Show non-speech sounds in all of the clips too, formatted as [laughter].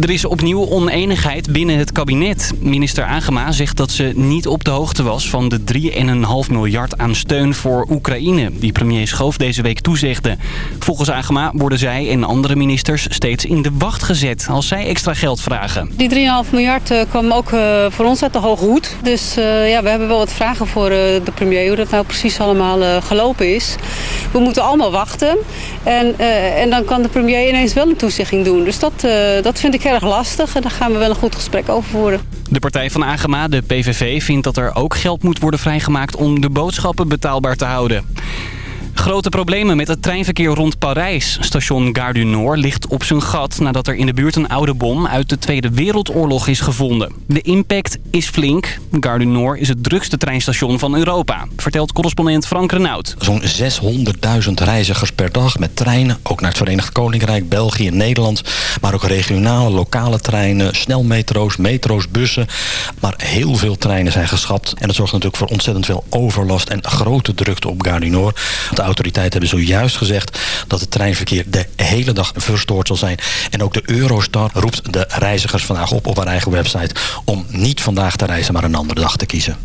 Er is opnieuw oneenigheid binnen het kabinet. Minister Agema zegt dat ze niet op de hoogte was van de 3,5 miljard aan steun voor Oekraïne... die premier Schoof deze week toezegde. Volgens Agema worden zij en andere ministers steeds in de wacht gezet als zij extra geld vragen. Die 3,5 miljard uh, kwam ook uh, voor ons uit de hoge hoed. Dus uh, ja, we hebben wel wat vragen voor de premier hoe dat nou precies allemaal gelopen is. We moeten allemaal wachten en, en dan kan de premier ineens wel een toezegging doen. Dus dat, dat vind ik erg lastig en daar gaan we wel een goed gesprek over voeren. De partij van Agema, de PVV, vindt dat er ook geld moet worden vrijgemaakt om de boodschappen betaalbaar te houden. Grote problemen met het treinverkeer rond Parijs. Station Gare du Nord ligt op zijn gat nadat er in de buurt een oude bom uit de Tweede Wereldoorlog is gevonden. De impact is flink. Gare du Nord is het drukste treinstation van Europa, vertelt correspondent Frank Renaud. Zo'n 600.000 reizigers per dag met treinen, ook naar het Verenigd Koninkrijk, België en Nederland. Maar ook regionale, lokale treinen, snelmetro's, metro's, bussen. Maar heel veel treinen zijn geschrapt en dat zorgt natuurlijk voor ontzettend veel overlast en grote drukte op Gare du Nord. Autoriteiten hebben zojuist gezegd dat het treinverkeer de hele dag verstoord zal zijn. En ook de Eurostar roept de reizigers vandaag op op haar eigen website om niet vandaag te reizen, maar een andere dag te kiezen.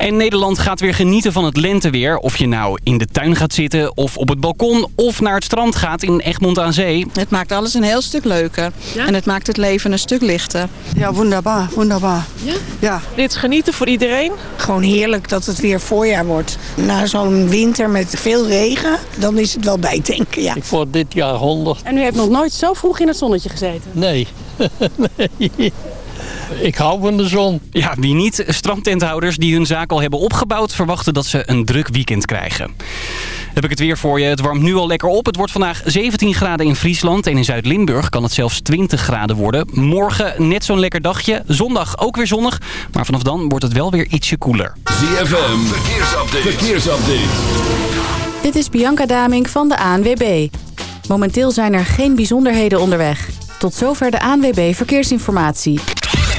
En Nederland gaat weer genieten van het lenteweer. Of je nou in de tuin gaat zitten of op het balkon of naar het strand gaat in Egmond aan Zee. Het maakt alles een heel stuk leuker. Ja? En het maakt het leven een stuk lichter. Ja, wonderbaar, wonderbaar. Ja? ja? Dit is genieten voor iedereen. Gewoon heerlijk dat het weer voorjaar wordt. Na zo'n winter met veel regen, dan is het wel bijdenken, ja. Ik word dit jaar 100. En u heeft nog nooit zo vroeg in het zonnetje gezeten? Nee. [laughs] nee. Ik hou van de zon. Ja, wie niet? Strandtenthouders die hun zaak al hebben opgebouwd... verwachten dat ze een druk weekend krijgen. Heb ik het weer voor je. Het warmt nu al lekker op. Het wordt vandaag 17 graden in Friesland. En in Zuid-Limburg kan het zelfs 20 graden worden. Morgen net zo'n lekker dagje. Zondag ook weer zonnig. Maar vanaf dan wordt het wel weer ietsje koeler. ZFM, verkeersupdate. verkeersupdate. Dit is Bianca Daming van de ANWB. Momenteel zijn er geen bijzonderheden onderweg. Tot zover de ANWB Verkeersinformatie.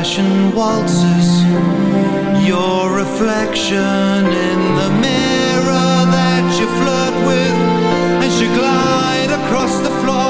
Old-fashioned waltzes Your reflection in the mirror that you flirt with As you glide across the floor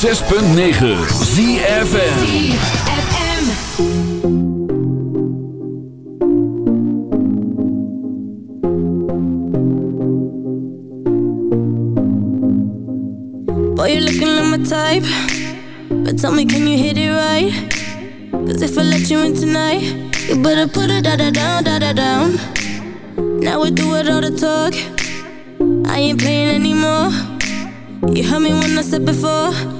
106.9 ZFM Boy, you're looking like my type. But tell me, can you hit it right? Cause if I let you in tonight, you better put it da da down, da da down. Now we do it all the talk. I ain't playing anymore. You heard me when I said before.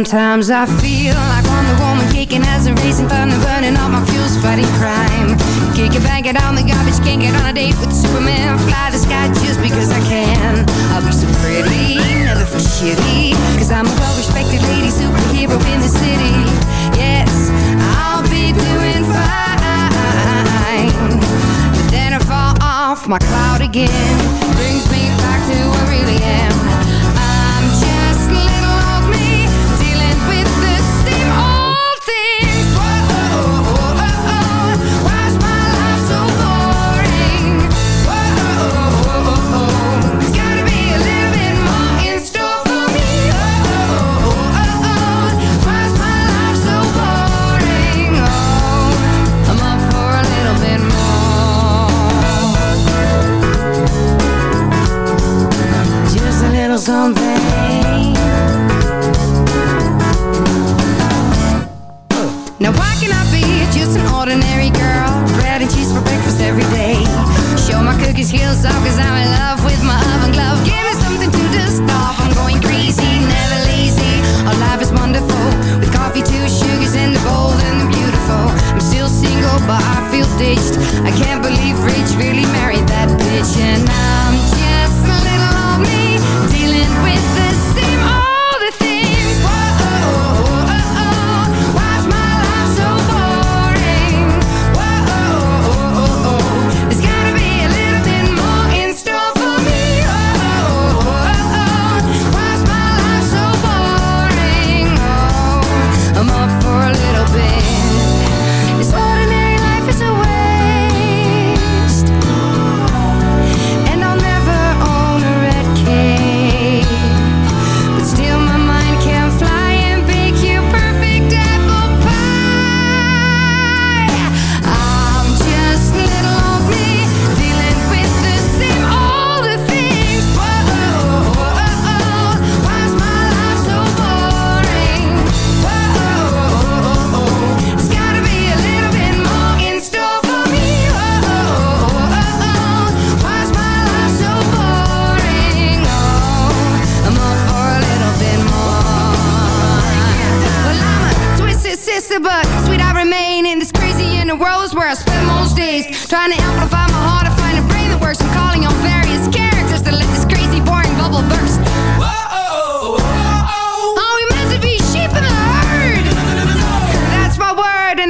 Sometimes I feel elixir, but sweet I remain in this crazy inner world is where I spend most days. Trying to amplify my heart, to find a brain that works. I'm calling on various characters to let this crazy, boring bubble burst. Whoa, oh, oh, oh. Are we meant to be sheep in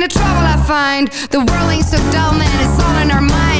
The trouble I find The world ain't so dull, man It's all in our mind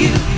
you.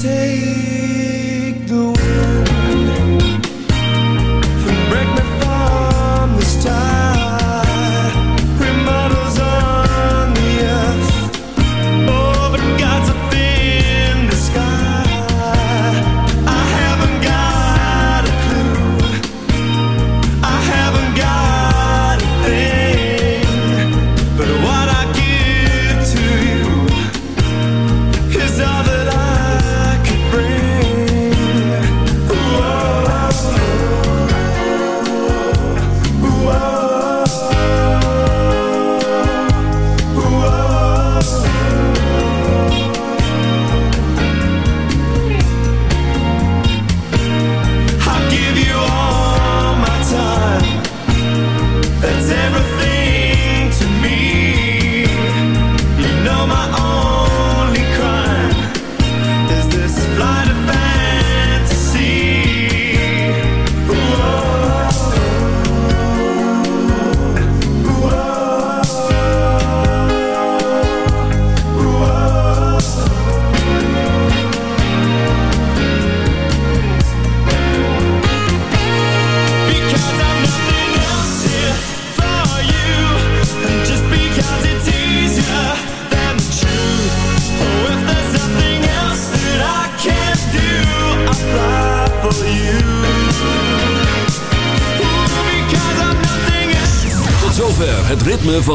take